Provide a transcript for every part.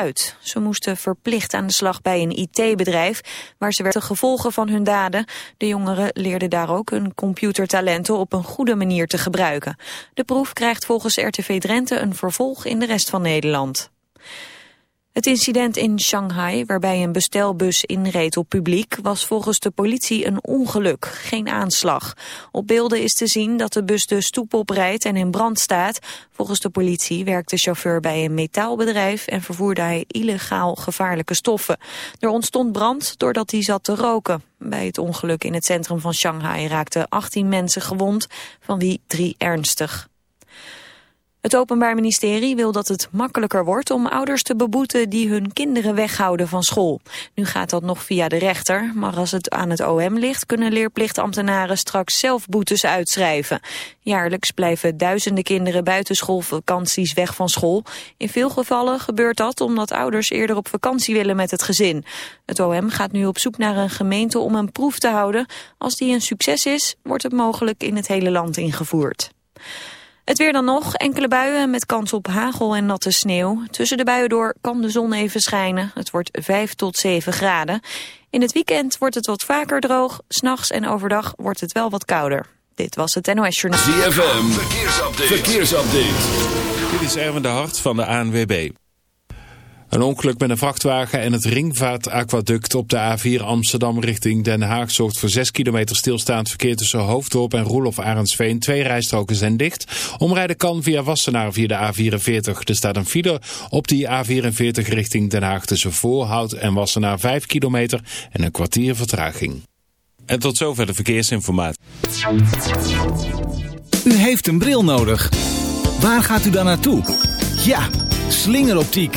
uit. Ze moesten verplicht aan de slag bij een IT-bedrijf, waar ze werden de gevolgen van hun daden. De jongeren leerden daar ook hun computertalenten op een goede manier te gebruiken. De proef krijgt volgens RTV Drenthe een vervolg in de rest van Nederland. Het incident in Shanghai, waarbij een bestelbus inreed op publiek, was volgens de politie een ongeluk, geen aanslag. Op beelden is te zien dat de bus de stoep oprijdt en in brand staat. Volgens de politie werkte de chauffeur bij een metaalbedrijf en vervoerde hij illegaal gevaarlijke stoffen. Er ontstond brand doordat hij zat te roken. Bij het ongeluk in het centrum van Shanghai raakten 18 mensen gewond, van wie drie ernstig. Het Openbaar Ministerie wil dat het makkelijker wordt om ouders te beboeten die hun kinderen weghouden van school. Nu gaat dat nog via de rechter, maar als het aan het OM ligt kunnen leerplichtambtenaren straks zelf boetes uitschrijven. Jaarlijks blijven duizenden kinderen buiten schoolvakanties weg van school. In veel gevallen gebeurt dat omdat ouders eerder op vakantie willen met het gezin. Het OM gaat nu op zoek naar een gemeente om een proef te houden. Als die een succes is, wordt het mogelijk in het hele land ingevoerd. Het weer dan nog, enkele buien met kans op hagel en natte sneeuw. Tussen de buien door kan de zon even schijnen. Het wordt 5 tot 7 graden. In het weekend wordt het wat vaker droog. S'nachts en overdag wordt het wel wat kouder. Dit was het NOS Journaal. ZFM, verkeersupdate. verkeersupdate. Dit is Erwin de Hart van de ANWB. Een ongeluk met een vrachtwagen en het ringvaartaquaduct op de A4 Amsterdam richting Den Haag zorgt voor 6 kilometer stilstaand verkeer tussen Hoofddorp en Roelof Arendsveen. Twee rijstroken zijn dicht. Omrijden kan via Wassenaar via de A44. Er staat een file op die A44 richting Den Haag tussen Voorhout en Wassenaar 5 kilometer en een kwartier vertraging. En tot zover de verkeersinformatie. U heeft een bril nodig. Waar gaat u dan naartoe? Ja, slingeroptiek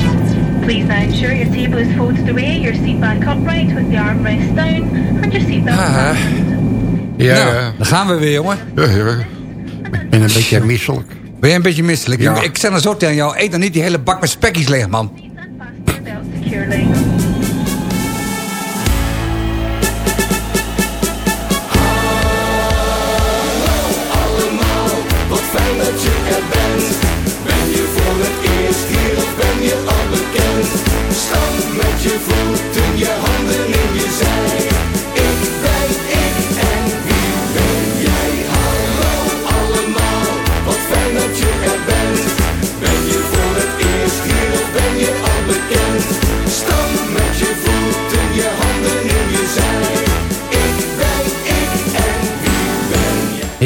Please ensure your table is folded away, your seat back upright with the armrest down and your seatbelt Ah, ja, nou, dan gaan we weer, jongen. Ja, ja. Ik ben een beetje misselijk. Ben je een beetje misselijk? Ja. Ik zeg dan zo tegen jou, eet dan niet die hele bak met spekjes leeg, man.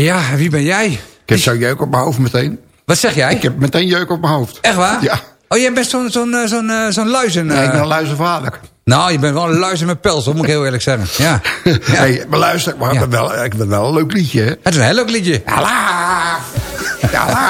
Ja, wie ben jij? Ik heb zo'n jeuk op mijn hoofd meteen. Wat zeg jij? Ik heb meteen jeuk op mijn hoofd. Echt waar? Ja. Oh, jij bent zo'n zo'n eh, zo'n eh, zo'n luizen... Nee, ik eh. ben een luizenvader. Nou, je bent wel een luizen met pels, dat moet ik heel eerlijk zeggen. Ja. ja. Hey, maar luister, maar Ja. ik ben wel, ik ben wel een leuk liedje, hè? Het is een heel leuk liedje. Ala! Ala!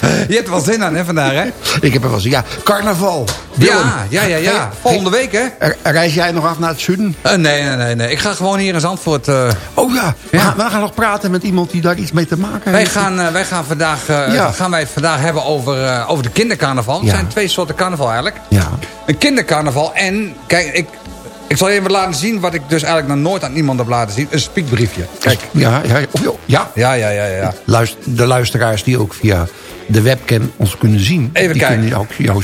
Je hebt er wel zin aan, hè, vandaag, hè? Ik heb er wel zin. Ja, carnaval. Willem. Ja, ja, ja, ja. Volgende week, hè? Reis jij nog af naar het zuiden? Eh, nee, nee, nee, nee. Ik ga gewoon hier in Zandvoort... eh, Oh ja, we, Ja. gaan, we gaan nog praten met iemand die daar iets mee te maken Wij heeft. gaan, eh, wij gaan, vandaag, Ja. gaan wij het vandaag hebben over, over de kindercarnaval. Er Ja. zijn twee soorten carnaval eigenlijk. Ja. Een kindercarnaval en... Kijk, ik, Ik zal je even laten zien wat ik dus eigenlijk nog nooit aan iemand heb laten zien. Een spiekbriefje. Kijk. Ja, ja, of joh, ja. Ja, ja, ja, ja. Luister, de luisteraars die ook via de webcam ons kunnen zien... Even die kijken. kunnen ook jouw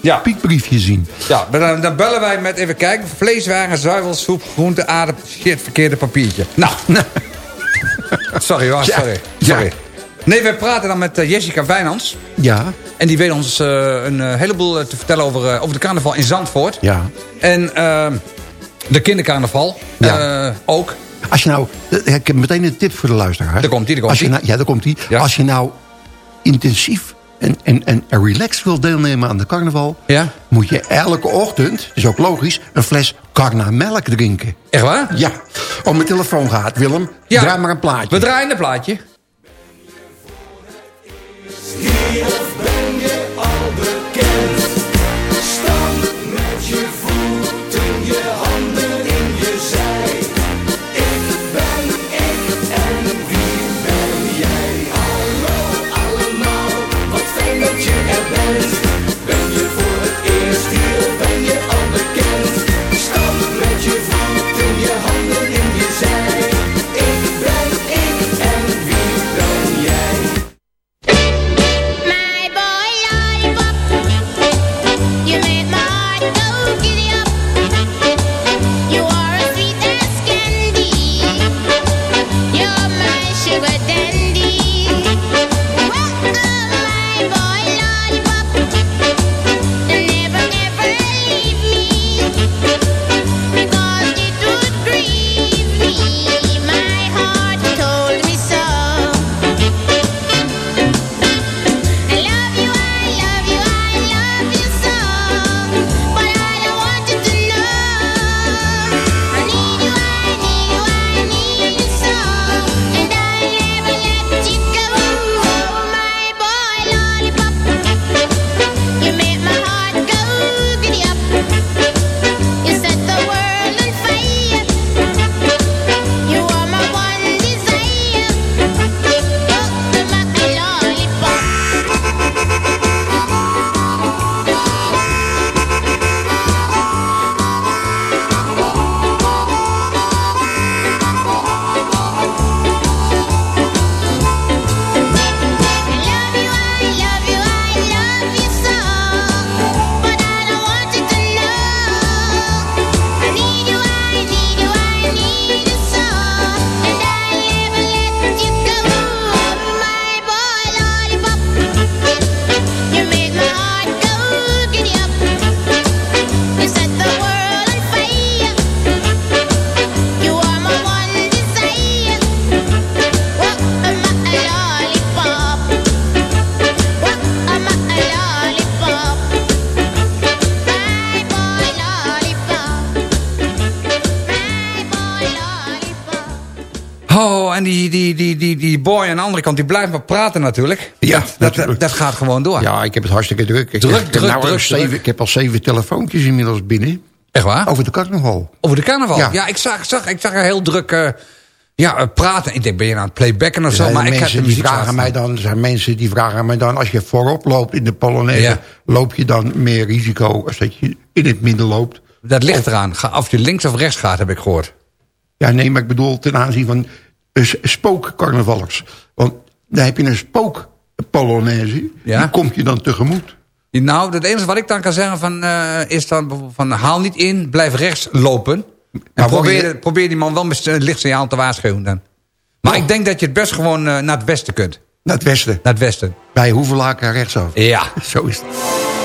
Ja. piekbriefje zien. Ja, dan, dan bellen wij met, even kijken, vleeswaren, zuivelsoep, groente, aardappel, shit, verkeerde papiertje. Nou, sorry hoor, sorry. Ja. sorry. Nee, we praten dan met eh, Jessica Wijnands. Ja, En die weet ons eh, een eh, heleboel te vertellen over, over de carnaval in Zandvoort. ja. En eh, de kindercarnaval Ja. eh, ook. Als je nou, eh, ik heb meteen een tip voor de luisteraar. Daar komt-ie, daar Als je nou, ja, daar komt hij. Ja. Als je nou intensief en, en, en relaxed wil deelnemen aan de carnaval... Ja. moet je elke ochtend, is ook logisch, een fles carnamelk drinken. Echt waar? Ja. Oh, mijn telefoon gaat, Willem. Ja. Draai maar een plaatje. We draaien een plaatje. Kant, die blijft maar praten natuurlijk. Ja, dat, dat, dat, natuurlijk. dat gaat gewoon door. Ja, ik heb het hartstikke druk. Ik Druk, heb, druk, nou druk, zeven, druk. Ik heb al zeven telefoontjes inmiddels binnen. Echt waar? Over de carnaval. Over de carnaval? Ja, Ja. ik, zag, zag, ik zag er heel druk eh, ja, eh, praten. Ik denk, ben je aan het playbacken of zo? Maar ik heb die vragen mij dan, er zijn mensen die vragen mij dan, als je voorop loopt in de Polonaise, Ja. loop je dan meer risico als dat je in het midden loopt? Dat ligt eraan. Of je links of rechts gaat, heb ik gehoord. Ja, nee, maar ik bedoel ten aanzien van eh, spookcarnavallers. Want dan heb je een spook Polonaise, Ja. die komt je dan tegemoet. Nou, het enige wat ik dan kan zeggen van, eh, is dan van haal niet in, blijf rechts lopen. En probeer, je- probeer die man wel met een lichtsignaal te waarschuwen dan. Maar Oh. ik denk dat je het best gewoon eh, naar het westen kunt. Naar het westen, Naar het westen. bij Hoevelaken rechtsaf. Ja. Zo is het.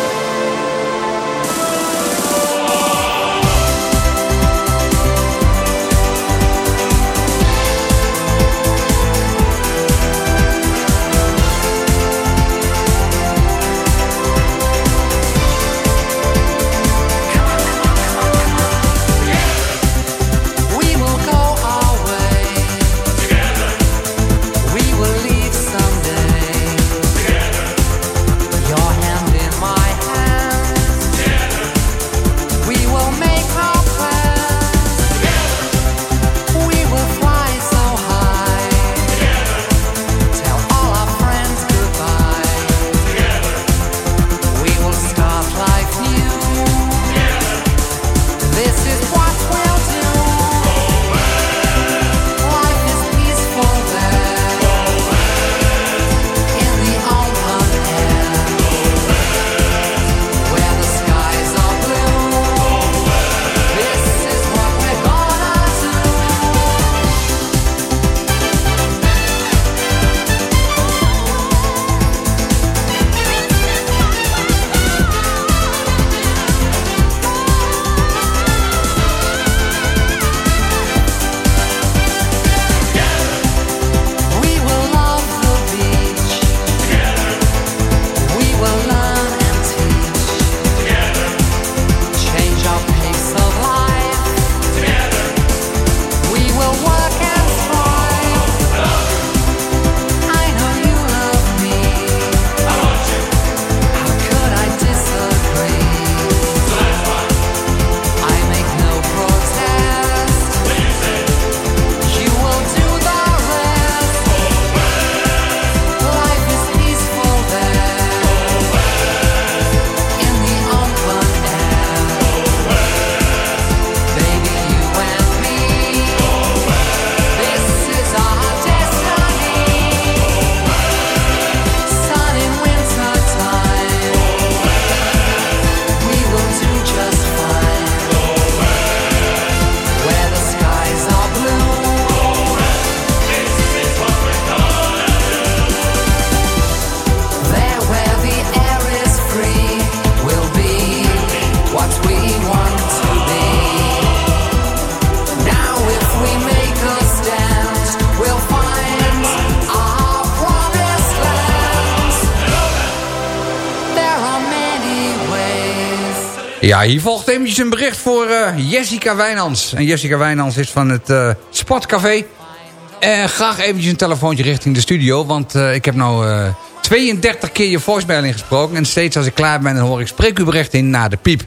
Ja, hier volgt eventjes een bericht voor eh, Jessica Wijnands. En Jessica Wijnands is van het eh Sportcafé. En graag eventjes een telefoontje richting de studio. Want eh, ik heb nou eh, 32 keer je voicemail ingesproken. En steeds als ik klaar ben, dan hoor ik spreek uw bericht in na de piep.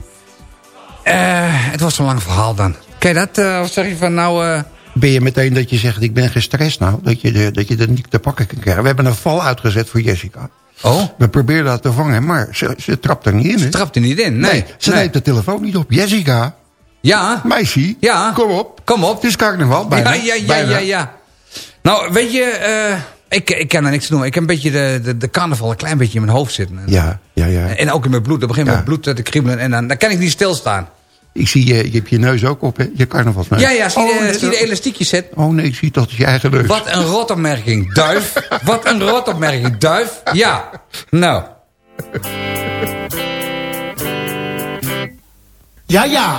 Het was zo'n lang verhaal dan. Kijk dat? of zeg je van nou... Ben je meteen dat je zegt, ik ben gestrest nou? Dat je, dat je er niet te pakken kan krijgen. We hebben een val uitgezet voor Jessica. Oh, We proberen dat te vangen, maar ze, ze trapt er niet in. ze trapt er niet in. Nee. Nee, ze nee. neemt de telefoon niet op. Jessica, Ja, meisje, Ja. kom op. kom op. Het is carnaval, bijna. Ja, ja, ja, bijna. ja, ja. Nou, weet je, eh, ik, ik kan er niks doen. Ik heb een beetje de, de, de carnaval een klein beetje in mijn hoofd zitten. En, Ja, ja, ja. en ook in mijn bloed. Dan begint Ja. mijn bloed te kriebelen en dan, dan kan ik niet stilstaan. Ik zie je, je hebt je neus ook op, hè? Je carnavalsneus. Ja, ja, zie je oh, de, nee, zie de elastiekjes zet? Oh nee, ik zie dat is je eigen neus. Wat een rotopmerking, duif. Wat een rotopmerking, duif. Ja, nou. Ja, ja.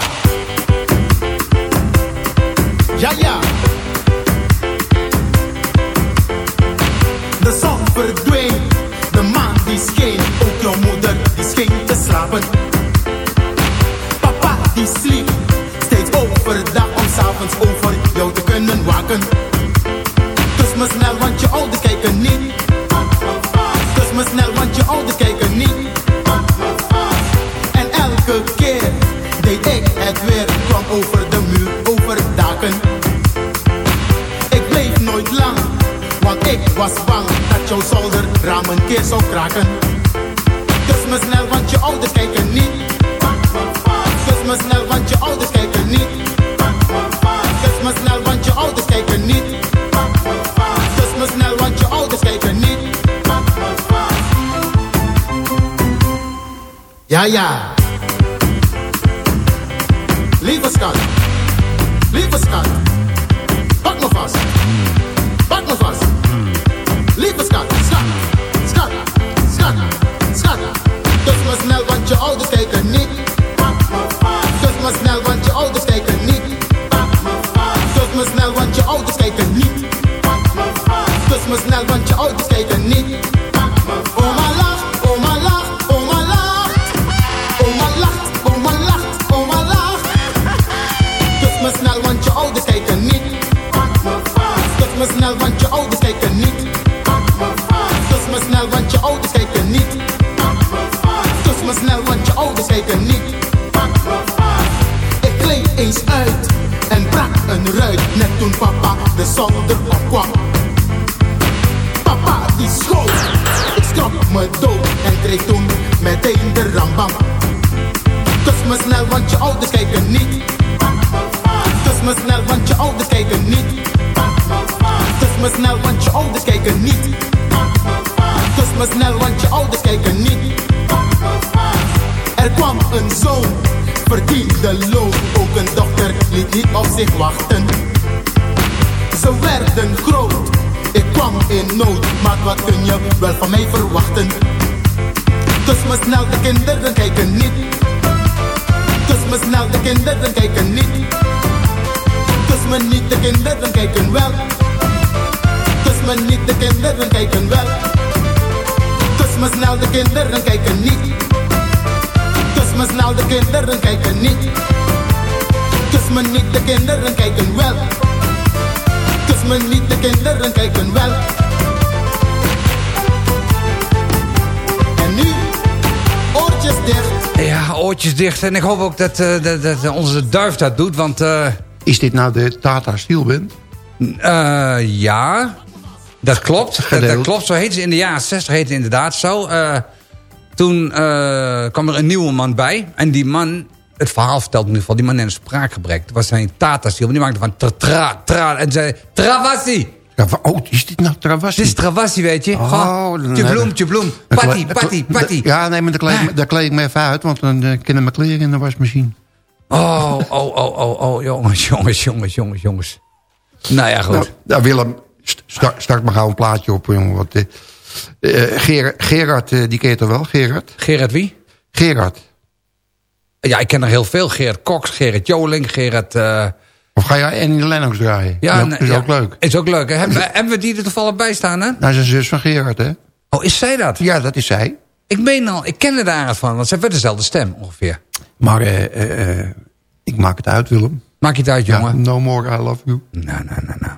Ja, ja. De zon verdween, de maan die scheen, ook jouw moeder die scheen te slapen. Waken. Dus me snel, want je ouders kijken niet. Dus me snel, want je ouders kijken niet. En elke keer deed ik het weer, kwam over de muur, over daken. Ik bleef nooit lang, want ik was bang dat jouw zolderraam een keer zou kraken. Ja, me snel, want je ouders kijken niet. Dus me snel, want je ouders kijken niet. Er kwam een zoon, verdiende loon. Ook een dochter liet niet op zich wachten. Ze werden groot, ik kwam in nood. Maar wat kun je wel van mij verwachten? Dus me snel, de kinderen kijken niet. Dus me snel, de kinderen kijken niet. Dus me niet, de kinderen kijken wel. Me niet, de kinderen kijken wel. Dus me snel, de kinderen kijken niet. Dus me snel, de kinderen kijken niet. Dus me niet, de kinderen kijken wel. Dus me niet, de kinderen kijken wel. En nu, oortjes dicht. Ja, oortjes dicht. En ik hoop ook dat, eh, dat, dat onze duif dat doet, want... eh, Is dit nou de Tata Steel Band? eh, ja, dat klopt. Dat, dat klopt, zo heet ze in de jaren 60 heette het inderdaad zo. Eh, toen eh, kwam er een nieuwe man bij. En die man, het verhaal vertelt in ieder geval, die man had een spraakgebrek. Het was zijn tata Steel, die maakte van tra, tra, tra en zei, Travassi! Oh, is dit nou Travassi? Dit is Travassi, weet je. Oh, tje heb bloem, tje bloem. Patty, patty, patty. Ja, nee, maar dan kleed, ik me- dan kleed ik me even uit, want dan uh, kunnen mijn kleren in de wasmachine. Oh, oh, oh, oh, oh, jongens, jongens, jongens, jongens, jongens. Nou ja, goed. Nou, nou, Willem, start, start maar gauw een plaatje op, jongen. Wat, eh, eh, Ger- Gerard, eh, die ken je toch wel, Gerard? Gerard wie? Gerard. Ja, ik ken er heel veel. Gerard Cox, Gerard Joling, Gerard... Of ga jij Annie Lennox draaien? ja, dat nee, is ja. ook leuk. Is ook leuk. hè? Hebben, we- hebben we die er toevallig bij staan, hè? Nou, zijn zus van Gerard, hè? Oh, is zij dat? Ja, dat is zij. Ik meen al, ik ken er daar van, want ze hebben dezelfde stem ongeveer. Maar eh, eh, eh, ik maak het uit, Willem. Maak je het uit, Ja, jongen? no more I love you. Nou, nou, nou, nou.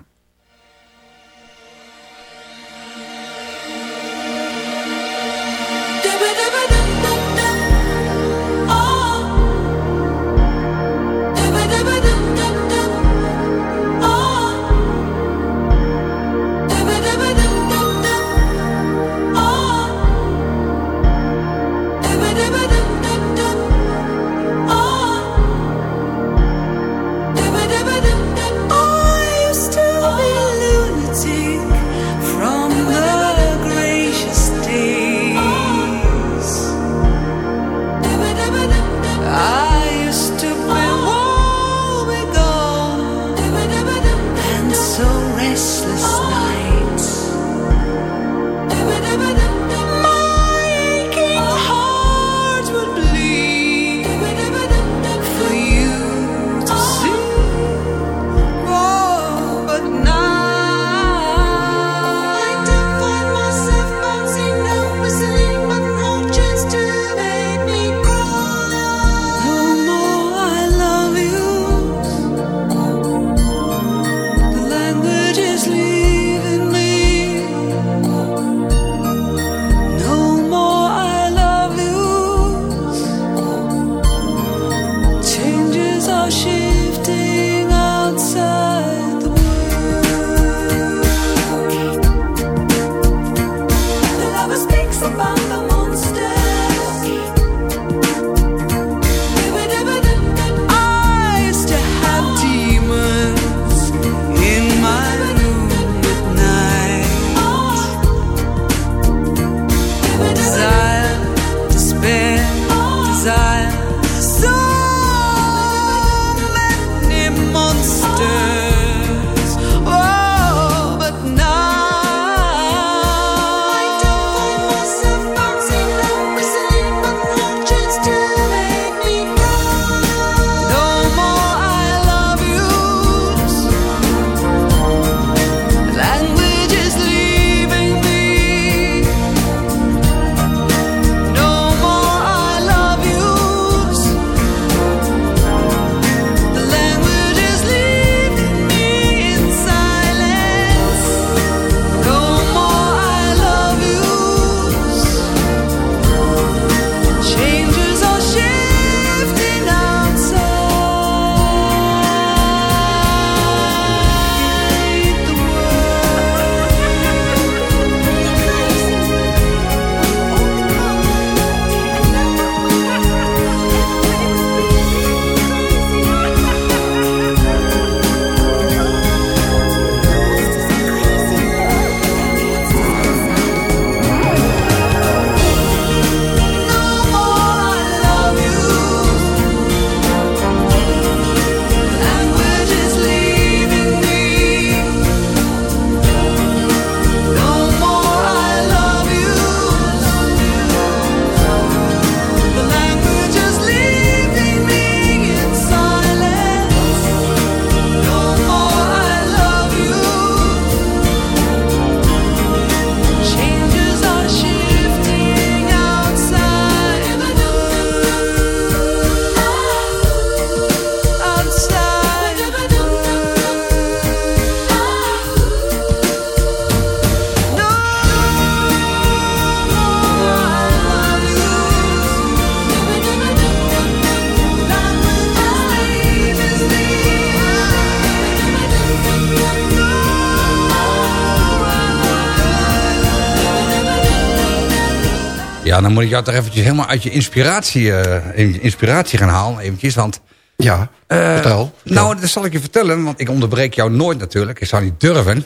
Ja, dan moet ik jou toch eventjes helemaal uit je inspiratie, eh, inspiratie gaan halen. Eventjes, want... Ja, eh, vertel. Nou, dat zal ik je vertellen, want ik onderbreek jou nooit natuurlijk. Ik zou niet durven.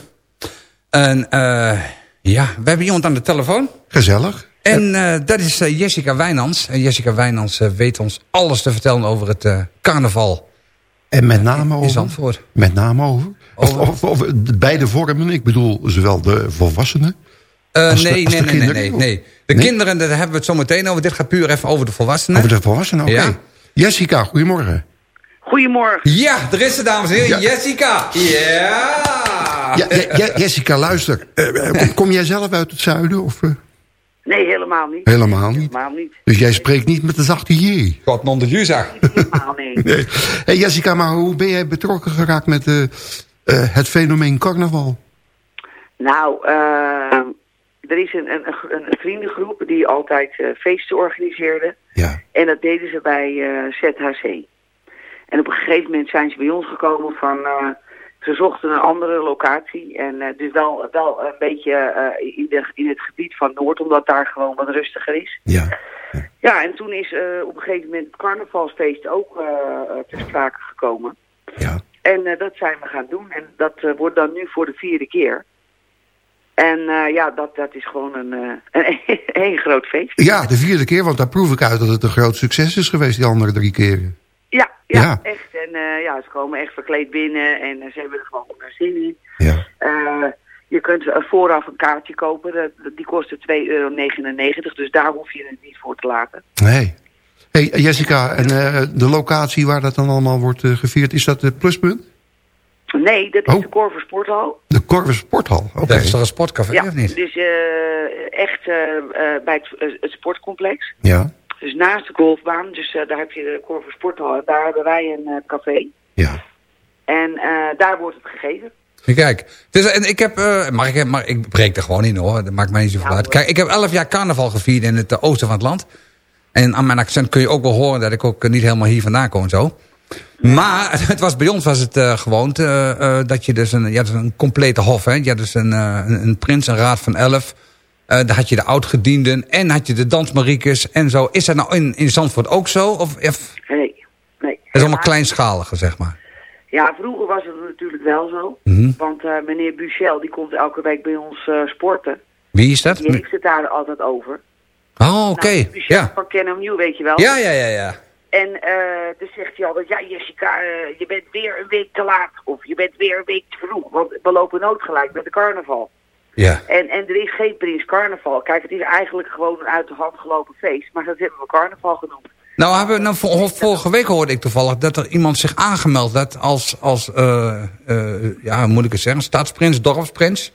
En eh, ja, we hebben iemand aan de telefoon. Gezellig. En dat is Jessica Wijnands. En Jessica Wijnands weet ons alles te vertellen over het carnaval. En met name over? Zandvoort. Met name over? Over- of, of de beide vormen. Ik bedoel, zowel de volwassenen. Eh, de- nee, als nee, de nee, nee, kinderen, nee, nee. De Nee? kinderen, daar hebben we het zo meteen over. Dit gaat puur even over de volwassenen. Over de volwassenen, oké. Ja. Jessica, goedemorgen. Goedemorgen. Ja, er is ze, dames en heren. Ja. Jessica. Ja. Ja, ja, ja, Jessica, luister. Eh, eh, kom, kom jij zelf uit het zuiden? Of? Nee, helemaal niet. Helemaal niet. Helemaal niet. Dus jij spreekt niet met de zachte J. Wat non de Juza. Helemaal nee. Nee. Hey Jessica, maar hoe ben jij betrokken geraakt met het fenomeen carnaval? Nou, eh, er is een, een, een vriendengroep die altijd eh, feesten organiseerde. Ja. En dat deden ze bij eh, ZHC. En op een gegeven moment zijn ze bij ons gekomen van... eh, ze zochten een andere locatie. En dus wel, wel een beetje in, de, in het gebied van Noord, omdat daar gewoon wat rustiger is. Ja. Ja, en toen is op een gegeven moment het carnavalsfeest ook ter sprake gekomen. Ja. En dat zijn we gaan doen. En dat wordt dan nu voor de vierde keer. En eh, ja, dat, dat is gewoon een, eh, een, een groot feest. Ja, de vierde keer, want daar proef ik uit dat het een groot succes is geweest die andere drie keren. Ja, ja, Ja. echt. En eh, ja, ze komen echt verkleed binnen en ze hebben er gewoon naar zin in. Ja. Je kunt vooraf een kaartje kopen. Die kostte 2,99 euro. Dus daar hoef je het niet voor te laten. Nee. Hey Jessica, en de locatie waar dat dan allemaal wordt gevierd, is dat de pluspunt? Nee, dat is Oh. de Corver Sporthal. De Corvus Sporthal. Oké. Dat is toch een sportcafé, Ja, of niet? dus eh, echt eh, eh, bij het, het sportcomplex. Ja. Dus naast de golfbaan. Dus daar heb je de Corver Sporthal. En daar hebben wij een eh, café. Ja. En eh, daar wordt het gegeven. Kijk, dus, en ik heb, eh, mag ik, maar ik breek er gewoon in hoor, dat maakt mij niet zoveel uit. Kijk, ik heb elf jaar carnaval gevierd in het oosten van het land. En aan mijn accent kun je ook wel horen dat ik ook niet helemaal hier vandaan kom en zo. Maar het was, bij ons was het eh gewoon eh, eh, dat je dus een, ja, dus een complete hof, hè. Je had dus een, een, prins, een raad van elf. Daar had je de oudgedienden en had je de dansmariekes en zo. Is dat nou in, in Zandvoort ook zo? Of, of Nee, nee. dat is allemaal kleinschaliger, zeg maar? Ja, vroeger was het natuurlijk wel zo. Mhm. Want meneer Buchel, die komt elke week bij ons sporten. Wie is dat? Die heeft het daar altijd over. Oh, oké. Nou, Buchel Ja. van Nieuw, weet je wel. Ja, ja, ja, ja. En eh dan zegt hij altijd, ja Jessica, eh, je bent weer een week te laat. Of je bent weer een week te vroeg. Want we lopen nooit gelijk met de carnaval. Ja. En, en er is geen Prins Carnaval. Kijk, het is eigenlijk gewoon een uit de hand gelopen feest. Maar dat hebben we carnaval genoemd. Nou, hebben we, nou, vor- vorige week hoorde ik toevallig dat er iemand zich aangemeld had als, als eh, ja, hoe moet ik het zeggen, stadsprins, dorpsprins.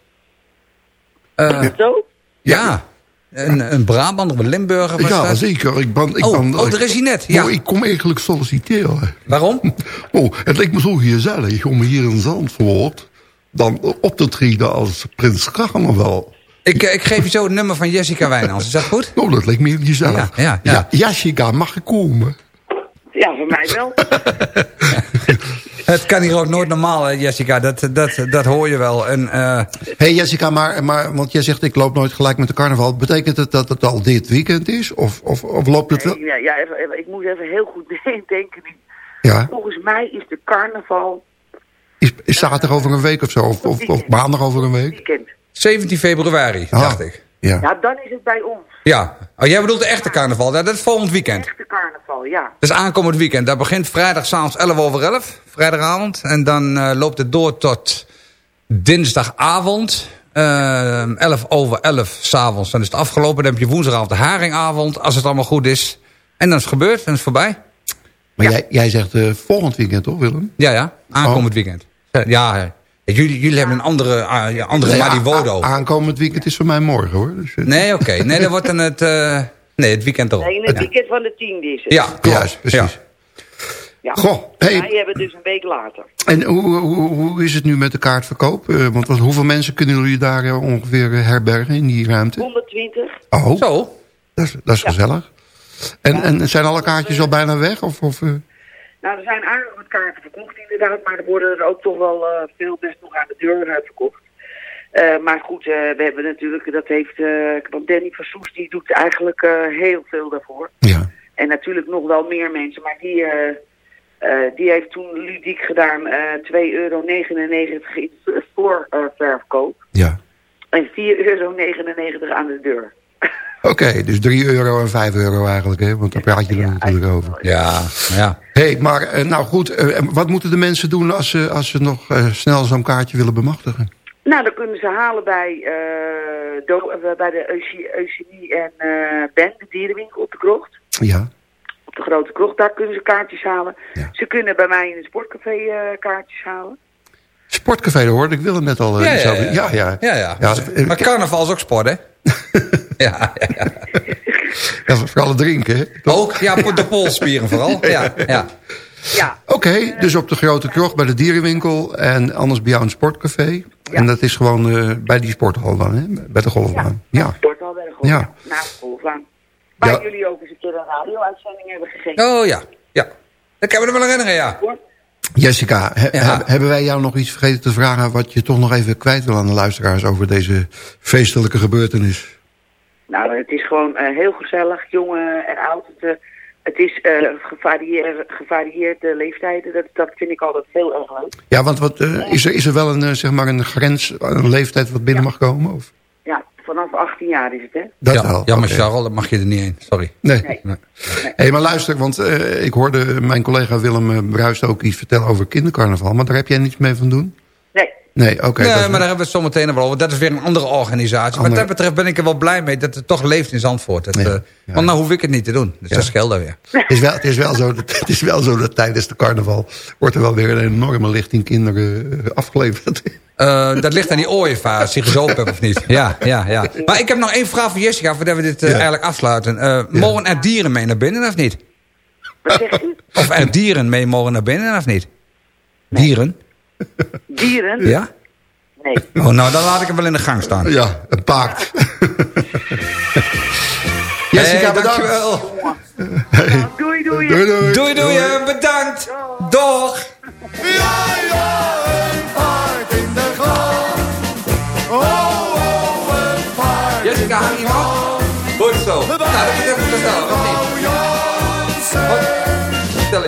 Zo? ja, een, een Brabander, een Limburger was Ja, dat. zeker. Ik ben, ik Oh, ben, oh, daar is hij net, ja. Oh, ik kom eigenlijk solliciteren. Waarom? Oh, het lijkt me zo gezellig om hier in Zandvoort dan op te treden als prins Carnaval. Ik, eh, ik geef je zo het nummer van Jessica Wijnands, is dat goed? Oh, dat lijkt me heel gezellig. Ja, ja, ja. Jessica, mag ik komen? Ja, voor mij wel. Het kan hier ook nooit normaal, hè, Jessica, dat, dat, dat hoor je wel. En, eh, hey Jessica, maar, maar, want jij zegt ik loop nooit gelijk met de carnaval. Betekent het dat het al dit weekend is? Of, of, of loopt het wel? Nee, ja, ja even, even- ik moet even heel goed denken. Ja, Volgens mij is de carnaval is, is zaterdag over een week of zo? Of, of, of maandag over een week? weekend. 17 februari, Ah, dacht ik. Ja. Ja, dan is het bij ons. Ja, oh, jij bedoelt de echte carnaval, dat is volgend weekend. Echte carnaval, ja. Dat is aankomend weekend. Dat begint vrijdag s'avonds 11 over 11, vrijdagavond. En dan eh, loopt het door tot dinsdagavond. eh 11 over 11 s'avonds. Dan is het afgelopen. Dan heb je woensdagavond de haringavond, als het allemaal goed is. En dan is het gebeurd, dan is het voorbij. Maar jij, jij zegt eh, volgend weekend toch Willem? Ja, ja, aankomend Oh. weekend. Ja, jullie, jullie hebben een andere, ja, andere Nee, Mariwodo. a- aankomend weekend is voor mij morgen hoor. Dus, eh, Nee, oké. Nee, dat wordt dan het, eh, nee, het weekend erop. Nee, in het Ja. weekend van de tiende is het. Ja, klopt. Juist, precies. Ja. Goh, hey. Wij hebben dus een week later. En hoe, hoe, hoe is het nu met de kaartverkoop? Eh, want wat, hoeveel mensen kunnen jullie daar ongeveer herbergen in die ruimte? 120. Oh, Zo. dat is, dat is gezellig. En, en zijn alle kaartjes al bijna weg? Of, of? Nou, er zijn aardig wat kaarten verkocht inderdaad, maar er worden er ook toch wel eh, veel best nog aan de deur uit verkocht. Eh, maar goed, eh, we hebben natuurlijk, dat heeft, eh want Danny van Soes die doet eigenlijk eh, heel veel daarvoor. Ja. En natuurlijk nog wel meer mensen, maar die, eh, eh, die heeft toen ludiek gedaan eh 2,99 euro in voorverkoop ja. en 4,99 euro aan de deur. Oké, dus 3 euro en 5 euro eigenlijk, hè? Want daar praat je er natuurlijk over. Ja, ja. hey, maar eh, nou goed, eh, wat moeten de mensen doen als ze, als ze nog eh, snel zo'n kaartje willen bemachtigen? Nou, dan kunnen ze halen bij, Do- bij de Euge- Eugenie en eh Ben, de dierenwinkel op de krocht. Ja. Op de grote krocht, daar kunnen ze kaartjes halen. Ja. Ze kunnen bij mij in het sportcafé eh, kaartjes halen. Sportcafé, dat hoorde ik Willem net al. eh, Ja, ja, ja. ja, ja. Ja, ja. Ja, maar carnaval is ook sport, hè? Ja, ja, vooral het drinken? Ook, ja, de polspieren vooral. Ja, ja. Ja, Oké, dus op de Grote Krocht bij de dierenwinkel... en anders bij jou een sportcafé. En dat is gewoon eh, bij die sporthal dan, hè? Bij de golfbaan. Ja. sporthal bij de golf. Ja. Naast de golfbaan. Waar Ja. jullie ook eens een keer een radio-uitzending hebben gegeven. Oh ja, ja. Dat kan me er wel herinneren, ja. Jessica, he- Ja. he- hebben wij jou nog iets vergeten te vragen... wat je toch nog even kwijt wil aan de luisteraars... over deze feestelijke gebeurtenis? Nou, het is gewoon eh, heel gezellig, jong eh, en oud. Het, eh, het is eh gevarieerd, gevarieerde leeftijden. Dat, dat vind ik altijd heel erg leuk. Ja, want wat, eh, is, er, is er wel een, zeg maar een grens, een leeftijd wat binnen mag komen? Of? Ja, vanaf 18 jaar is het, hè? Dat ja, wel. ja, maar. Charles, dat mag je er niet in. Sorry. Nee. Nee. Nee. Hé, maar luister, want eh, ik hoorde mijn collega Willem Bruist ook iets vertellen over kindercarnaval. Maar daar heb jij niets mee van doen? Nee. Oké. nee, maar daar hebben we het zo meteen over. Dat is weer een andere organisatie. Wat Andere- dat betreft ben ik er wel blij mee dat het toch leeft in Zandvoort. Het, Ja, eh, ja. Want nou hoef ik het niet te doen. Dus Ja. dat scheelt dan weer. het, is wel, het, is wel zo dat, het is wel zo dat tijdens de carnaval... wordt er wel weer een enorme lichting kinderen eh, afgeleverd. Eh, dat ligt aan die ooievaar, als hij gezopen hebt of niet. Ja, ja, ja. Maar ik heb nog één vraag voor Jessica, voordat we dit Ja. eigenlijk afsluiten. Eh, Mogen er dieren mee naar binnen of niet? Wat zegt u? Of er dieren mee mogen naar binnen of niet? Dieren? Dieren? Ja? Nee. Oh, nou, dan laat ik hem wel in de gang staan. ja, een paard. Jessica, Hey, bedankt. dankjewel. Doei, doei. Doei, doei. Doei, doei, eh, bedankt. Doeg. Ja, ja,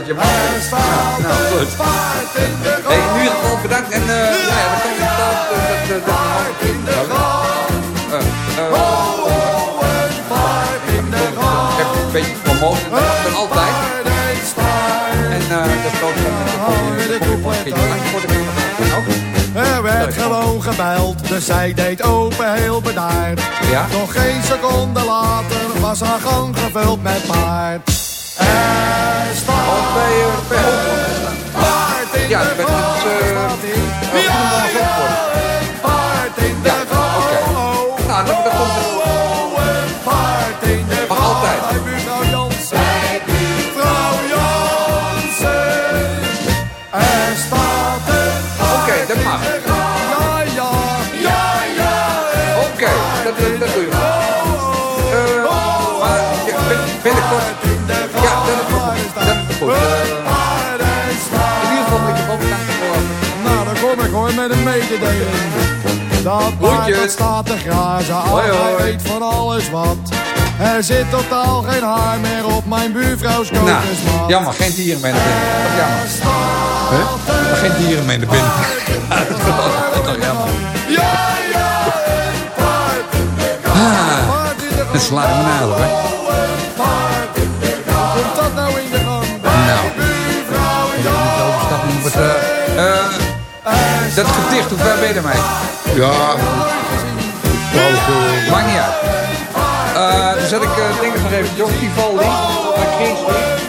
je maar. Nou, nou, goed. Hey, in ieder bedankt. En eh ja, dat... dat, dat Paard in de gang. eh, een paard in de gang. Ik heb een beetje promotie, dat mag dan altijd. En eh dat loopt dan voor de ook. Er werd gewoon gebeld, dus zij deed open heel bedaard. Ja? Nog geen seconde later was haar gang gevuld met paard. Of bij je bij Ja, ik ben eh, hoor een mededeling. Dat paard dat staat te grazen, al hij weet van alles wat. Er zit totaal geen haar meer op mijn buurvrouws Nou, kokosmat. jammer, geen dieren mee naar binnen. Dat is jammer. Maar geen dieren mee naar binnen. dat is toch- jammer. Ja, ja, een paard in de gang. Dat slaat me dat gedicht, hoe ver ben je ermee? Ja. flauwekul. Maakt niet uit. Eh, dan zet ik uh, denk ik nog even Jock Vivaldi. Bij Chris.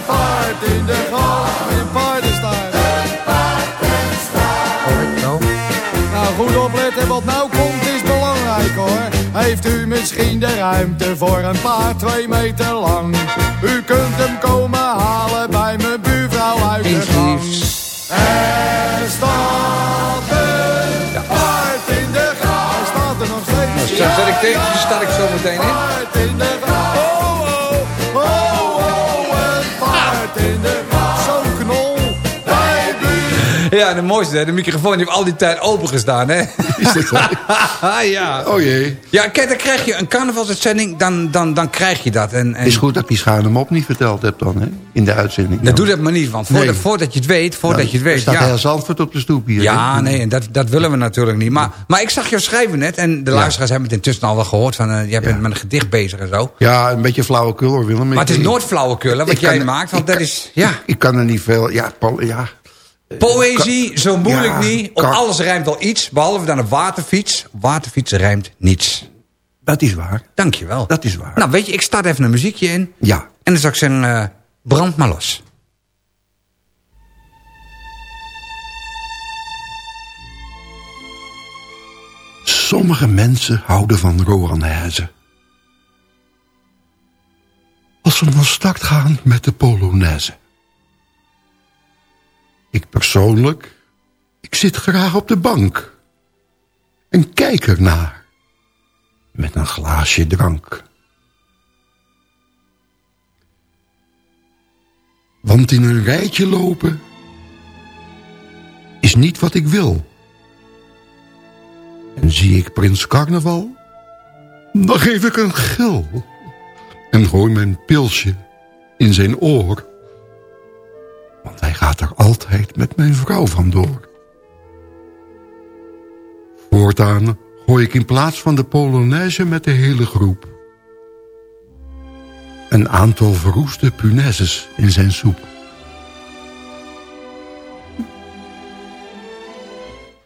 paard in de. Een paardenstaart. Oh, Nou, goed opletten, wat nou komt is belangrijk hoor. Heeft u misschien de ruimte voor een paard twee meter lang? U kunt hem komen halen bij mijn Dan zet ik tekentjes, sta ik zo meteen in. Ja, de mooiste, hè? de microfoon die heeft al die tijd opengestaan, hè? Is dit zo? ja. Oh jee. Ja, kijk, dan krijg je een carnavalsuitzending, dan, dan, dan krijg je dat. En, en is goed dat ik die schuine mop niet verteld heb dan, hè? In de uitzending. Dat doe dat maar niet, want voordat, Nee. voordat je het weet, voordat je het Er weet, staat ja. heel Zandvoort op de stoep hier. Ja, hè? nee, en dat, dat willen we natuurlijk niet. Maar, maar ik zag jou schrijven net, en de luisteraars hebben het intussen al wel gehoord, van uh, jij bent met een gedicht bezig en zo. Ja, een beetje flauwekul hoor, Willem. Maar het is Ik- nooit flauwekul, hè, wat ik jij kan- maakt, want ik dat kan- is, ja... Ik kan er niet veel... Ja, Paul, ja. Poëzie, zo moeilijk Ja, niet. Op alles rijmt wel iets, behalve dan een waterfiets. Waterfiets rijmt niets. Dat is waar. Dankjewel. Dat is waar. Nou, weet je, ik start even een muziekje in. Ja. En dan zou ik zeggen, eh, brand maar los. Sommige mensen houden van Roanese. als we van start gaan met de Polonaise. Ik persoonlijk, ik zit graag op de bank. En kijk ernaar. Met een glaasje drank. Want in een rijtje lopen is niet wat ik wil. En zie ik prins carnaval, dan geef ik een gil. En gooi mijn pilsje in zijn oor. Want hij gaat er altijd met mijn vrouw vandoor. Voortaan gooi ik in plaats van de Polonaise met de hele groep... een aantal verroeste punaises in zijn soep.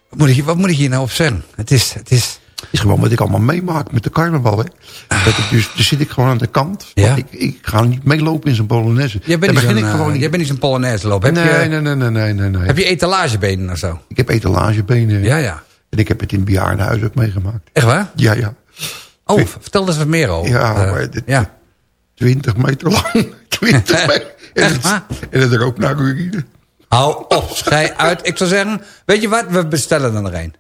Wat moet ik, wat moet hier nou op zeggen? Het is... Het is... is gewoon wat ik allemaal meemaak met de carnaval. Hè. Dat ik dus, dus zit ik gewoon aan de kant. Ja. Ik, ik ga niet meelopen in zo'n Polonaise. Jij bent Daar niet zo'n ik gewoon eh, niet. jij bent niet zo'n Polonaise lopen. Heb, nee, je, nee, nee, nee, nee, nee, nee. heb je etalagebenen of zo? Ik heb etalagebenen. Ja, ja. En ik heb het in bejaardenhuis ook meegemaakt. Echt waar? Ja, ja. Oh, vertel eens wat meer over. Ja, Eh, maar dit, ja. 20 meter lang. 20 meter. En Echt het, waar? en het rookt naar urine. Hou op, schij uit. Ik zou zeggen, weet je wat? We bestellen er een.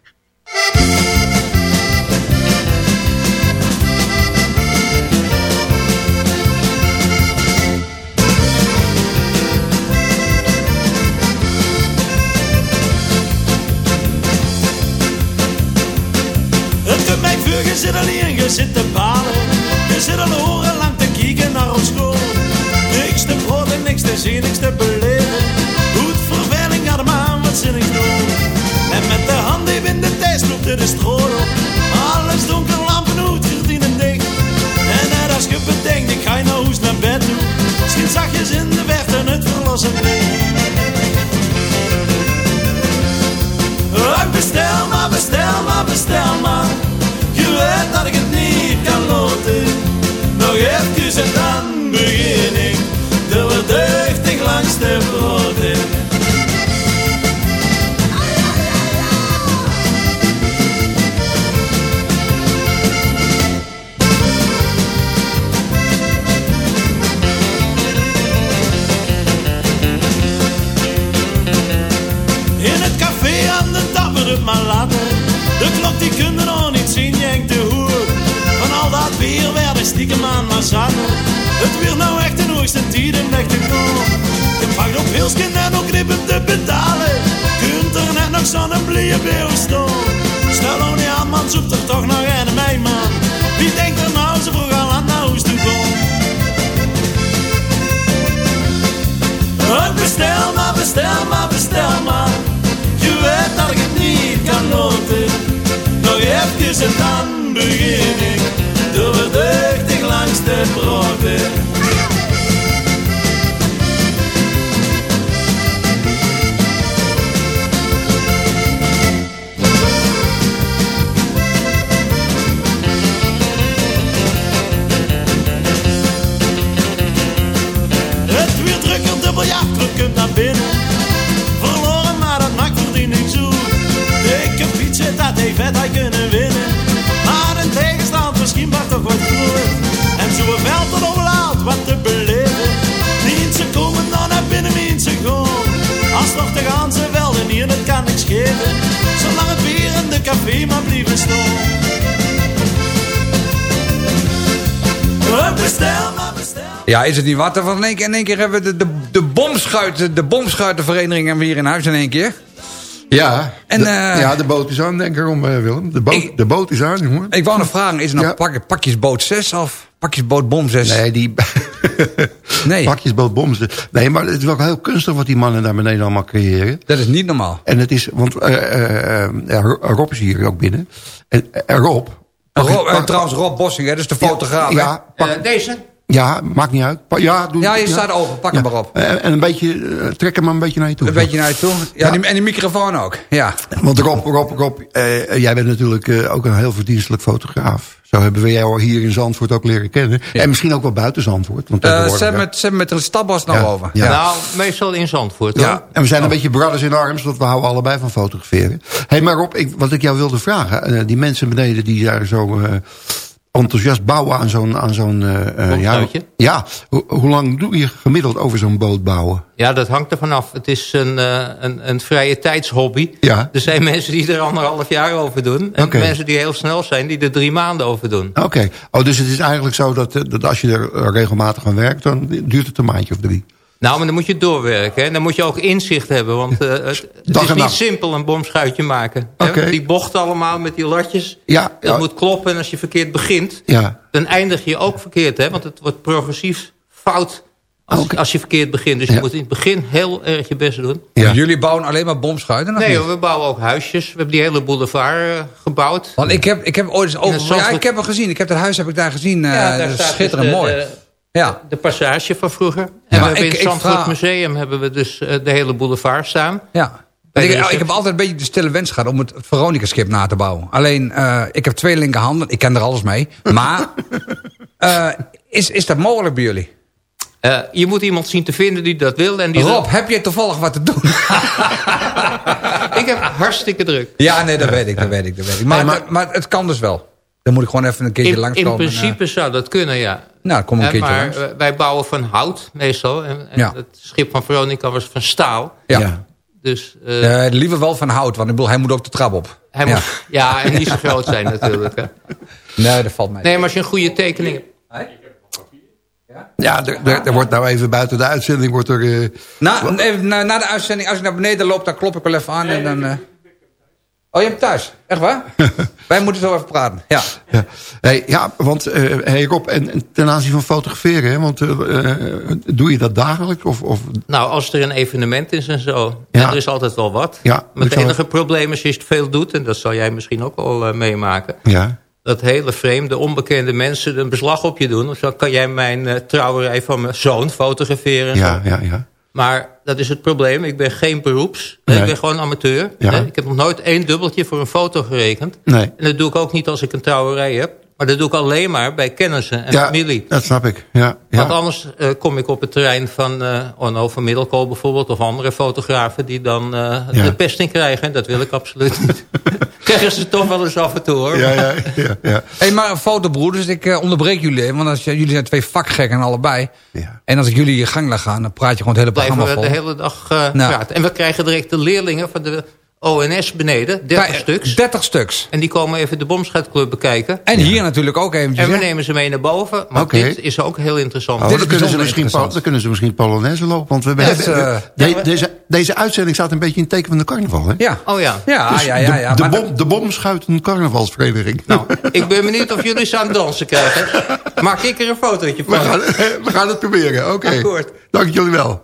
Alles donker, lampen uit, gordijnen dicht. En net als je bedenkt, ik ga naar huis naar bed toe. Schiet zachtjes in de verte het verlossen Oh, bestel maar, bestel maar, bestel maar. Ik stiekem aan maar zaten. Het weer nou echt de hoogste tijd om weg te komen. Je pakt op wilsken en ook knippen te betalen. Kunt er net nog zo'n blije beeuw staan. Stel nou niet aan, man, zoekt er toch nog een mij, man. Wie denkt er nou zo vroeg al aan naar huis toe komen? Oh, bestel maar, bestel maar, bestel maar. Je weet dat ik het niet kan loten. Nog even en dan begin. De broden. Het weer drukker, dubbel ja, drukkend naar binnen. Verloren, maar dat maakt verdiening zo. Dikke fietsen, dat heeft hij kunnen winnen. Als nog te gaan ze wel en hier, dat kan niks geven. Zolang het bier in de café maar blijven staan. Bestel maar, bestel Ja, is het niet wat? Van in één keer, in één keer hebben we de, de, de, bomschuiten, de bomschuitenvereniging hebben we hier in huis in één keer. Ja, En, de, eh, ja, de boot is aan, denk ik om, eh, Willem. De boot, Ik- de boot is aan, jongen. Ik wou nog vragen, is het nou Ja. pak, pakjesboot 6 of pakjesboot bom 6? Nee, die Nee. pakjesboot bommen. Nee, maar het is wel heel kunstig wat die mannen daar beneden allemaal creëren. Dat is niet normaal. En het is, want eh, eh, eh, ja, Rob is hier ook binnen. En Rob... Rob, trouwens, Rob Bossing, hè, dat is de fotograaf. hè? Ja, pak- Eh, deze? Ja, maakt niet uit. Pa- ja, doe, Ja, je staat open, pak hem maar op. En, en een beetje, eh, trek hem maar een beetje naar je toe. Een beetje naar je toe. Ja, Ja. Die, en die microfoon ook. Ja. Want Rob, Rob, Rob eh, jij bent natuurlijk eh, ook een heel verdienstelijk fotograaf. Zo hebben we jou hier in Zandvoort ook leren kennen. En misschien ook wel buiten Zandvoort. Want Eh tegenwoordig, ze, hebben met, ze hebben met een stapbos nou Ja, over. ja. Nou, meestal in Zandvoort, hoor. Ja, en we zijn een beetje brothers in arms, want we houden allebei van fotograferen. Hé, hey, maar Rob, ik, wat ik jou wilde vragen. eh, die mensen beneden die daar zo eh, enthousiast bouwen aan zo'n... aan zo'n eh, eh, ja, ja. Ho- hoe lang doe je gemiddeld over zo'n boot bouwen? Ja, dat hangt er vanaf. Het is een, eh, een, een vrije tijdshobby. Ja. Er zijn mensen die er anderhalf jaar over doen. En mensen die heel snel zijn, die er drie maanden over doen. Oké. Oh, dus het is eigenlijk zo dat, dat als je er regelmatig aan werkt... dan duurt het een maandje of drie. Nou, maar dan moet je doorwerken. Hè? Dan moet je ook inzicht hebben. Want eh, het, is en niet simpel een bomschuitje maken. hè? Oké. Die bochten allemaal met die latjes. Ja, Dat ja. moet kloppen. En als je verkeerd begint, Ja. dan eindig je ook verkeerd. Hè? Want het wordt progressief fout als, als je verkeerd begint. Dus je Ja. moet in het begin heel erg je best doen. Ja. Jullie bouwen alleen maar bomschuiten? Nee, niet? hoor, we bouwen ook huisjes. We hebben die hele boulevard eh, gebouwd. Want ik heb, ik heb ooit eens over... Ja, ik heb hem gezien. Ik heb het huis heb ik daar gezien. eh, Ja, daar dat is staat schitterend dus de- mooi. De- ja. De passage van vroeger. En Maar we hebben ik- in het Zandvoort vraag- Museum hebben we dus eh, de hele boulevard staan. Ja. Ik, heb altijd een beetje de stille wens gehad om het Veronica-schip na te bouwen. Alleen, eh, ik heb twee linkerhanden. Ik ken er alles mee. Maar, eh, is, is dat mogelijk bij jullie? Eh, je moet iemand zien te vinden die dat wil. En die Rob, heb je toevallig wat te doen? ik heb hartstikke druk. ja, nee, dat weet ik, dat weet ik, dat weet ik. Maar, Nee, maar- maar, het kan dus wel. Dan moet ik gewoon even een keertje In, in langskomen. en, eh, principe zou dat kunnen, ja. nou, kom een Eh, keertje maar langs. eh, wij bouwen van hout meestal. En, en Ja. het schip van Veronica was van staal. ja. Ja. Dus eh, Eh, liever wel van hout, want ik bedoel, hij moet ook de trap op. hij ja. moet, ja, en niet zo groot zijn natuurlijk. Hè. Nee, dat valt mij. Nee, maar als je een goede tekening hebt. Ja, er, er, er wordt nou even buiten de uitzending... Wordt er, eh, Na, nee, na, na de uitzending, als ik naar beneden loop, dan klop ik wel even aan. en dan, eh, Oh, je hebt thuis? Echt waar? Wij moeten zo even praten. Ja. Ja, hey, ja want eh hey Rob, en, en ten aanzien van fotograferen, hè, want eh, eh, doe je dat dagelijks? Of, of, Nou, als er een evenement is en zo. Ja. En er is altijd wel wat. Ja, maar het zal- enige probleem is als je het veel doet. En dat zal jij misschien ook al meemaken. ja, Dat hele vreemde, onbekende mensen een beslag op je doen. Of zo kan jij mijn trouwerij van mijn zoon fotograferen. en ja, zo. ja, ja. Maar dat is het probleem. Ik ben geen beroeps. Nee. Ik ben gewoon amateur. Ja. Ik heb nog nooit één dubbeltje voor een foto gerekend. Nee. En dat doe ik ook niet als ik een trouwerij heb. Maar dat doe ik alleen maar bij kennissen en ja, familie. dat snap ik. Ja, Want ja. anders eh, kom ik op het terrein van eh Onno van Middelkool bijvoorbeeld... of andere fotografen die dan eh, Ja. de pest in krijgen. En dat wil ik absoluut niet. Krijgen ze toch wel eens af en toe hoor. ja, ja, ja, ja. Hey, maar fotobroeders, ik eh, onderbreek jullie even. Want als, jullie zijn twee vakgekken allebei. Ja. En als ik jullie je gang laat gaan, dan praat je gewoon het hele Blijven programma we vol. de hele dag eh, Nou. praten. En we krijgen direct de leerlingen van de ONS beneden. 30 Bij- stuks. 30 stuks. En die komen even de Bomschuitclub bekijken. En hier natuurlijk ook eventjes. En we nemen ze mee naar boven. Maar Oké. dit is ook heel interessant. Oh, Dit dan, kunnen ze misschien, dan kunnen ze misschien Polonaise lopen. Want we Ja, hebben, eh, de- ja, deze, deze uitzending staat een beetje in het teken van de carnaval. Hè? Ja. Oh ja. Ja, Dus ja, ja. ja. de, de, bom, de bomschuiten carnavalsvereniging. Nou, ik ben benieuwd of jullie ze aan het dansen krijgen. Maak ik er een fotootje we, van. gaan, we gaan het proberen. Oké. Akkoord. Dank jullie wel.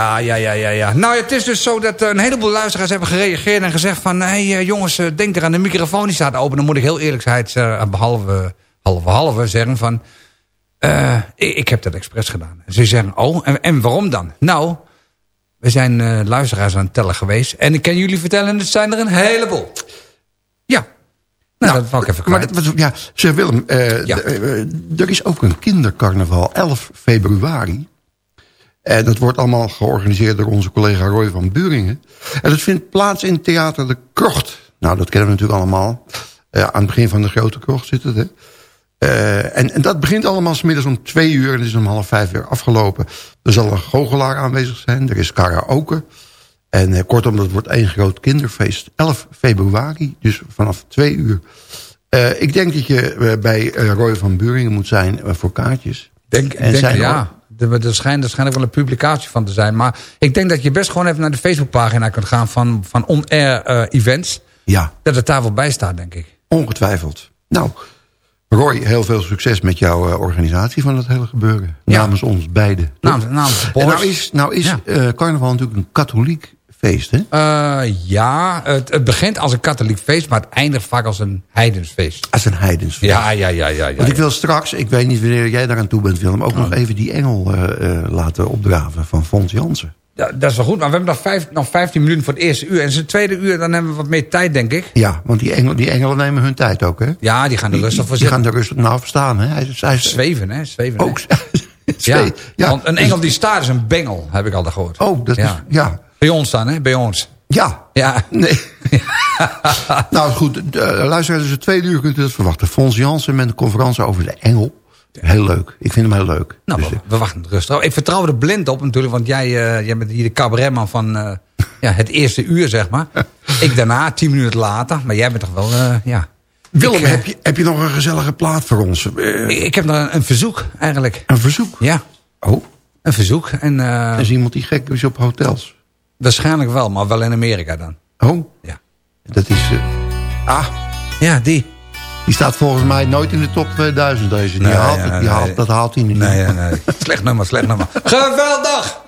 Ja, ja, ja, ja, ja. Nou, het is dus zo dat eh, een heleboel luisteraars hebben gereageerd en gezegd van... hé hey, eh, jongens, eh, denk eraan, de microfoon die staat open. Dan moet ik heel eerlijkheid, uh, behalve halve halve zeggen van... ik, ik heb dat expres gedaan. Ze zeggen, oh, en, en waarom dan? Nou, we zijn luisteraars aan het tellen geweest. En ik kan jullie vertellen, het zijn er een heleboel. Ja. Nou, dat wou ik even Maar kwijt. was- ja, zeg Willem, Ja. er is ook een kindercarnaval, 11 februari. En dat wordt allemaal georganiseerd door onze collega Roy van Buringen. En dat vindt plaats in Theater de Krocht. Nou, dat kennen we natuurlijk allemaal. Eh, aan het begin van de Grote Krocht zit het, hè. Eh, en, en dat begint allemaal 's middags om twee uur en het is om half vijf weer afgelopen. Er zal een goochelaar aanwezig zijn, er is karaoke. En eh, kortom, dat wordt één groot kinderfeest. 11 februari, dus vanaf twee uur. Ik denk dat je bij Roy van Buringen moet zijn voor kaartjes. Denk, En denk, zijn ja, er, er, schijnt, schijnt ook wel een publicatie van te zijn. Maar ik denk dat je best gewoon even naar de Facebookpagina kunt gaan van, van on-air eh, events. Ja, Dat het daar wel bij staat, denk ik. ongetwijfeld. Nou, Roy, heel veel succes met jouw eh, organisatie van het hele gebeuren. Ja. Namens ons beiden. Namens, namens nou is, nou is Ja. eh, carnaval natuurlijk een katholiek feest, hè? Eh, ja, het, het begint als een katholiek feest, maar het eindigt vaak als een heidensfeest. Als een heidensfeest. Ja, ja, ja, ja. ja, Want ik ja. wil straks, ik weet niet wanneer jij daaraan toe bent, Willem... ook nog even die engel eh, eh, laten opdraven van Fons Jansen. Ja, dat is wel goed, maar we hebben nog, vijf, nog 15 minuten voor het eerste uur. En zijn tweede uur, dan hebben we wat meer tijd, denk ik. Ja, want die, engel, die engelen nemen hun tijd ook, hè? Ja, die gaan er rustig voor Die gaan zitten. er rustig nou verstaan, hè? Hij, hij Zweven, hè? Zweven, ook... Ja, Twee- ja. want een engel die staat is een bengel, heb ik altijd gehoord. Oh, dat ja. is... Ja. Bij ons dan, hè? Bij ons. Ja. Ja. Nee. nou goed, uh, luisteraars, dus tweede uur kunt u dat verwachten. Fons Jansen met een conferentie over de engel. Heel leuk. Ik vind hem heel leuk. Nou, Dus, we, we wachten rustig. Ik vertrouw er blind op natuurlijk, want jij, eh, jij bent hier de cabaretman van eh, ja, het eerste uur, zeg maar. ik daarna, tien minuten later. Maar jij bent toch wel, eh, ja... Willem, ik, eh, heb, je, heb je nog een gezellige plaat voor ons? Eh, Ik, heb nog een, een verzoek, eigenlijk. een verzoek? Ja, Oh, een verzoek. En eh, er is iemand die gek is op hotels. Waarschijnlijk wel, maar wel in Amerika dan. Oh, Ja. dat is... eh, ah, Ja, die. die staat volgens mij nooit in de top 2000 deze. Die Nee, haalt, ja, die nee. haalt, dat haalt hij niet. Nee, nee, nee. slecht nummer, slecht nummer. Geweldig!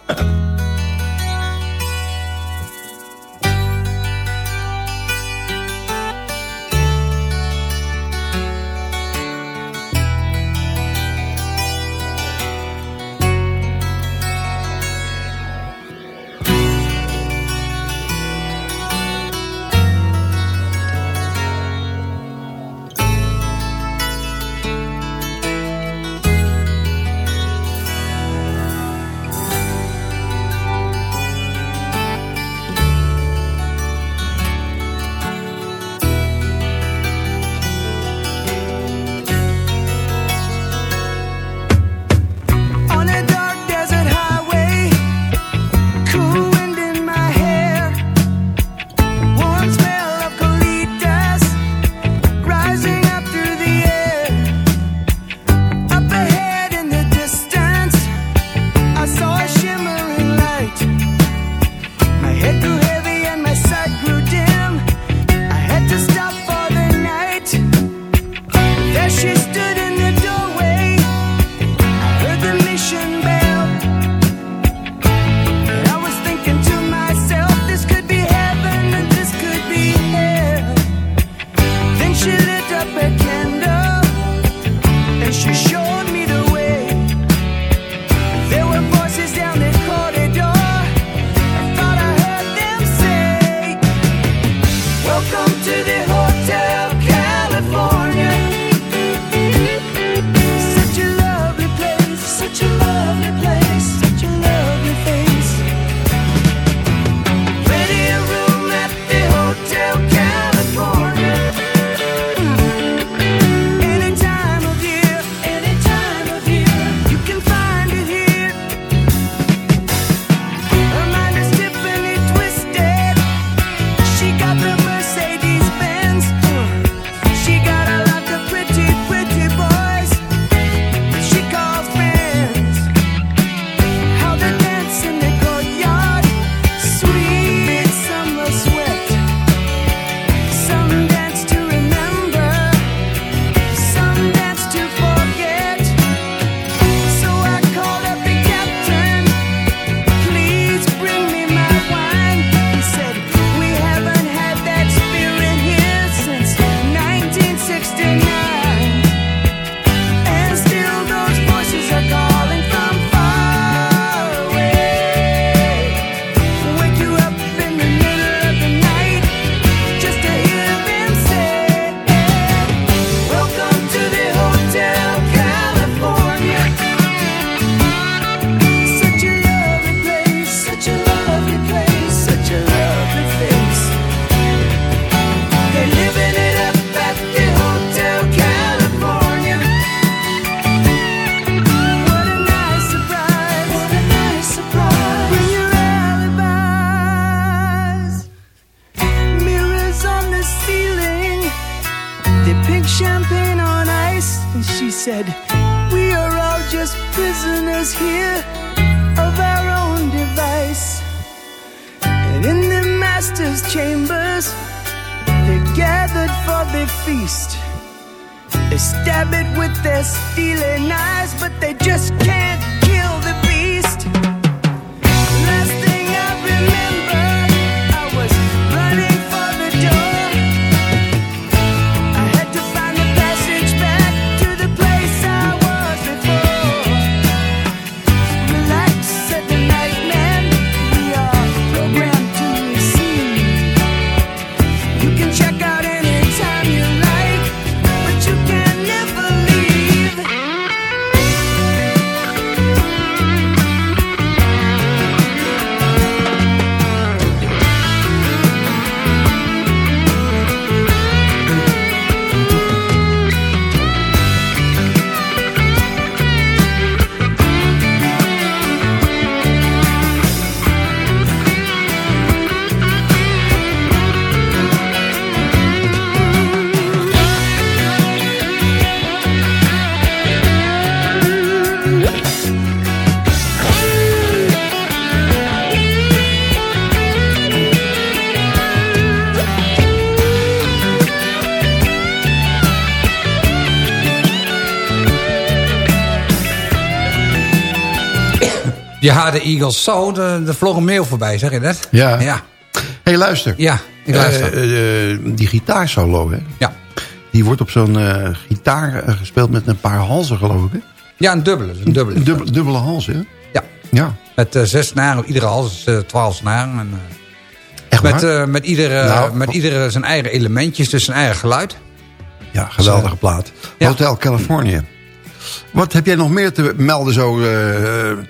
Ja, de Eagles zo, de- er vloog een mail voorbij, zeg je dat? Ja. Ja. hey, luister. Ja, ik luister. Eh, eh, die gitaarsolo, hè? Ja. Die wordt op zo'n gitaar gespeeld met een paar halzen, geloof ik, hè? Ja, een dubbele. Een dubbele. Een dubbele, dubbele hals, hè? Ja. Ja. Met zes snaren, iedere hals is twaalf snaren. En, Echt met, waar? met, iedere, Nou, met iedere zijn eigen elementjes, dus zijn eigen geluid. Ja, geweldige plaat. Hotel California. Wat heb jij nog meer te melden zo eh,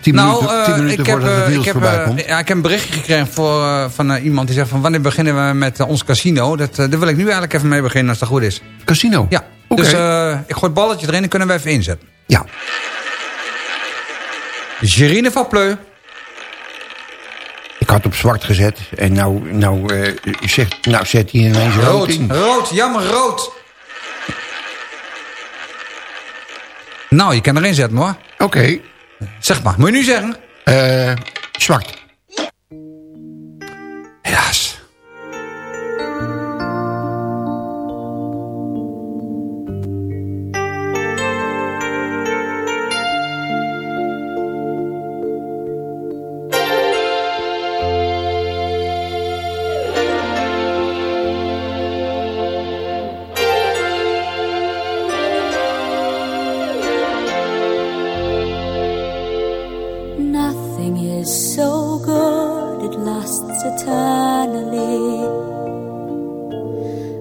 tien nou, minuten, eh, tien minuten heb, voordat het eh, nieuws heb, voorbij eh, komt? ja, ik heb een berichtje gekregen voor, van iemand die zegt van... wanneer beginnen we met ons casino? Dat, daar wil ik nu eigenlijk even mee beginnen als dat goed is. Casino? Ja, Oké. dus ik gooi het balletje erin en kunnen we even inzetten. Ja. Gerine van Pleu. Ik had op zwart gezet en nou, nou, zegt, nou zet hij ineens rood Rood, in. rood, jammer, rood. Nou, je kan erin zetten hoor. Oké. Zeg maar, moet je nu zeggen? Eh, zwart. Helaas. So good it lasts eternally.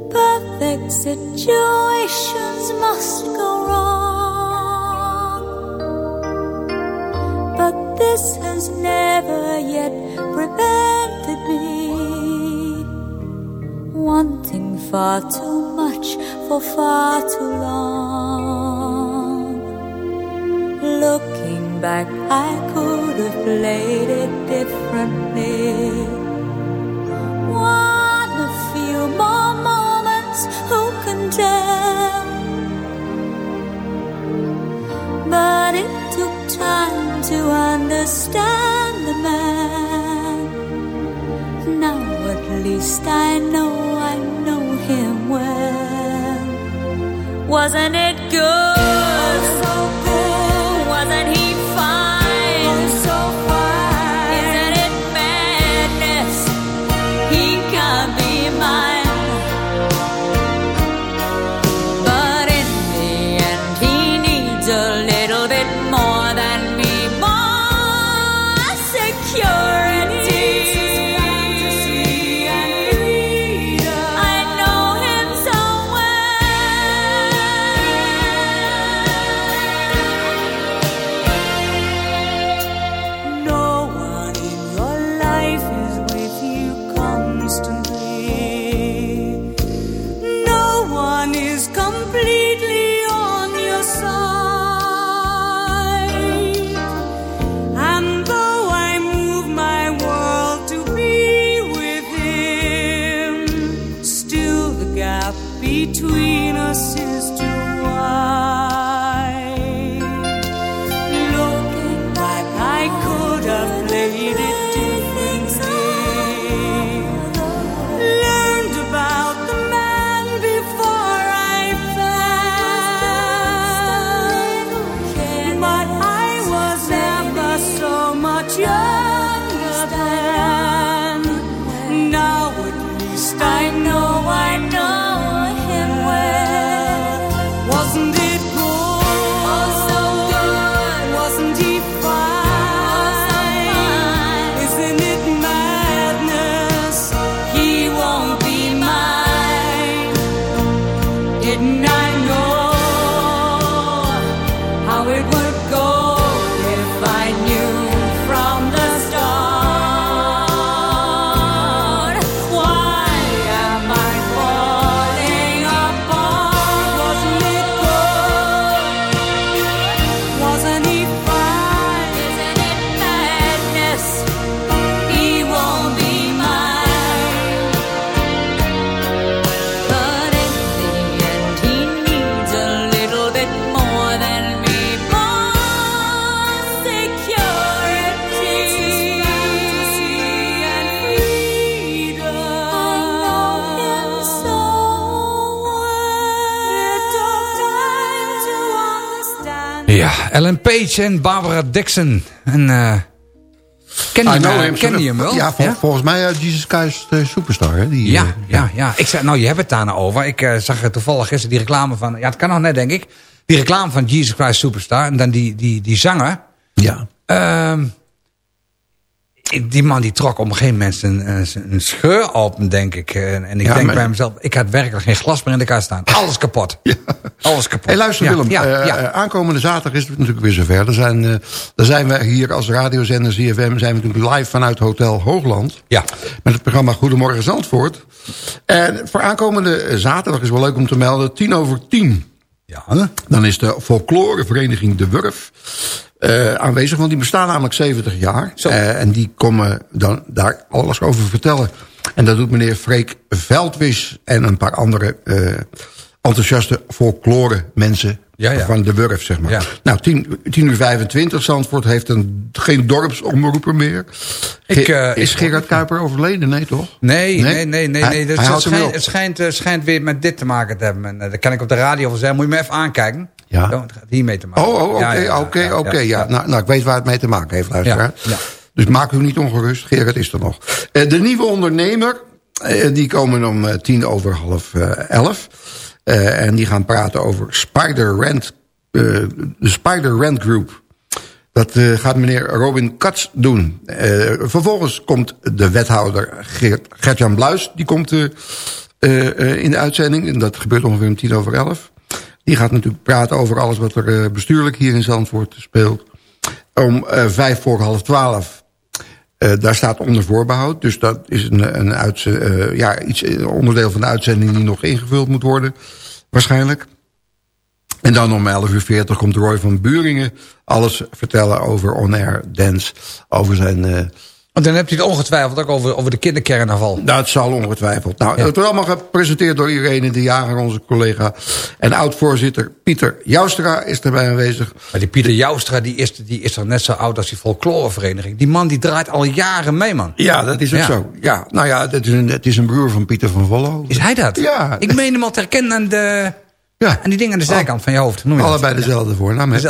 Perfect situations must go wrong. But this has never yet prevented me wanting far too much for far too long. Looking back, I played it differently. One a few more moments, who can tell? But it took time to understand the man. Now at least I know I know him well. Wasn't it Ellen Page en Barbara Dixon. En, eh ken je hem, him, ken je hem wel? Ja, vol- volgens mij uh, Jesus Christ eh, Superstar. Hè? Die, Ja, ja, ja. Ik zei, nou, je hebt het daar nou over. Ik zag er toevallig gisteren die reclame van... Ja, het kan nog net, denk ik. Die reclame van Jesus Christ Superstar. En dan die, die, die zanger. Ja. Ehm, die man die trok op een gegeven moment een, een, een scheur open, denk ik. En, en ik Ja, denk maar- bij mezelf... Ik had werkelijk geen glas meer in de kast staan. Alles kapot. Alles kapot. Hey, luister Willem, Ja, eh, eh, aankomende zaterdag is het natuurlijk weer zover. Er zijn, eh daar zijn we hier als radiozender ZFM zijn we natuurlijk live vanuit Hotel Hoogland. Ja. Met het programma Goedemorgen Zandvoort. En voor aankomende eh, zaterdag is wel leuk om te melden, tien over tien. Ja. Dan is de folklorevereniging De Wurf eh, aanwezig, want die bestaan namelijk 70 jaar. Eh, en die komen dan daar alles over vertellen. En dat doet meneer Freek Veldwis en een paar andere eh, enthousiaste folklore mensen Ja, ja. van De Wurf, zeg maar. Ja. Nou, 10, 10 uur 25, Zandvoort heeft een, geen dorpsomroeper meer. Ik, is Gerard Kuiper overleden? Nee, toch? Nee, nee, nee, nee. Nee. Hij het, schijnt, het schijnt, schijnt weer met dit te maken te hebben. En, dat kan ik op de radio wel zeggen. Moet je me even aankijken. Ja. Zo, het gaat hiermee te maken. Oh, oh, oké, ja, oké, oké. ja, nou, nou, ik weet waar het mee te maken heeft, luisteraar. Ja. Dus maak u niet ongerust, Gerard is er nog. Eh, de nieuwe ondernemer, eh, die komen om eh, tien over half elf. En die gaan praten over Spider Rent, de Spider Rent Group. Dat gaat meneer Robin Katz doen. Vervolgens komt de wethouder Gert-Jan Bluis. Die komt in de uitzending. En dat gebeurt ongeveer om tien over elf. Die gaat natuurlijk praten over alles wat er eh, bestuurlijk hier in Zandvoort speelt. Om eh, vijf voor half twaalf. eh, daar staat onder voorbehoud. Dus dat is een, een, ja, iets, onderdeel van de uitzending die nog ingevuld moet worden. Waarschijnlijk. En dan om 11 uur 40 komt Roy van Buringen alles vertellen over On Air Dance. Over zijn... Want dan hebt u het ongetwijfeld ook over, over de kindercarnaval. dat zal ongetwijfeld. Nou, Ja. Het wordt allemaal gepresenteerd door Irene de Jager, onze collega. En oud-voorzitter Pieter Joustra is erbij aanwezig. Maar die Pieter Joustra, die is, die is toch net zo oud als die folklorevereniging. Die man die draait al jaren mee, man. Ja, dat is ook Ja. zo. Ja, nou ja, het is een, het is een broer van Pieter van Volle. Is hij dat? Ja. Ik meen hem al te herkennen aan, de, Ja. aan die dingen aan de zijkant van je hoofd. Noem je dat? Allebei dezelfde voornaam. hè?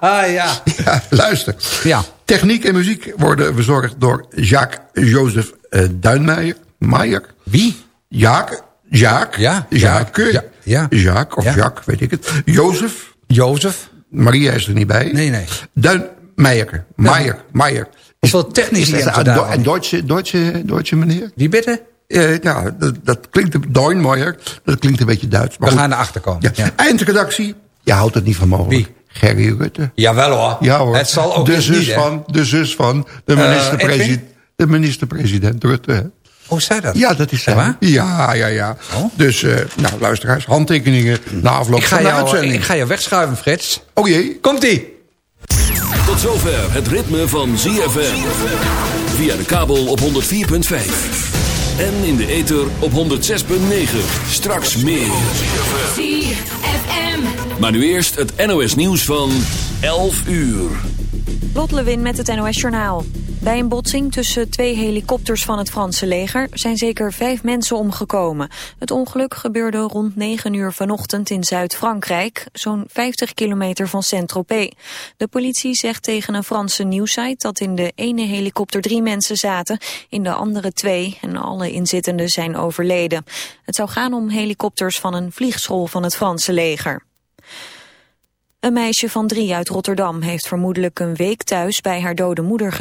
Ah, ja. Ja, luister. Ja. Techniek en muziek worden verzorgd door Jacques-Joseph eh, Duinmeijer. Meijer. Wie? Jacques. Jacques. Ja, Jacques. ja, ja. Jacques of Ja. Jacques, weet ik het. Jozef. Jozef? Maria is er niet bij. Nee, nee. Duinmeijer. Meijer. Meijer. Is dat hebben ze een, Duitse, Duitse, Duitse meneer? Wie bitte? Eh, ja, dat, dat klinkt... Duinmeijer. Dat klinkt een beetje Duits. Maar We goed. gaan erachter komen. Ja. Ja. Eindredactie. Je houdt het niet van mogelijk. Wie? Gerry Rutte. Jawel hoor. Ja hoor. Het zal ook de zus niet, van, de zus van de Eh, minister-president. Minister-president Rutte. hè. Hoe zei dat? Ja, dat is waar? zij. Ja, ja, ja. Oh. Dus, eh, nou, luisteraars, handtekeningen na afloop Ik ga, van de jou, uitzending. ik ga jou wegschuiven, Frits. Oh jee. Komt-ie. Tot zover het ritme van ZFM. Via de kabel op 104.5. En in de ether op 106.9. Straks meer. ZFM. Maar nu eerst het NOS nieuws van 11 uur. Lot Lewin met het NOS Journaal. Bij een botsing tussen twee helikopters van het Franse leger zijn zeker vijf mensen omgekomen. Het ongeluk gebeurde rond 9 uur vanochtend in Zuid-Frankrijk, zo'n 50 kilometer van Saint-Tropez. De politie zegt tegen een Franse nieuwsite dat in de ene helikopter drie mensen zaten, in de andere twee en alle inzittenden zijn overleden. Het zou gaan om helikopters van een vliegschool van het Franse leger. Een meisje van drie uit Rotterdam heeft vermoedelijk een week thuis bij haar dode moeder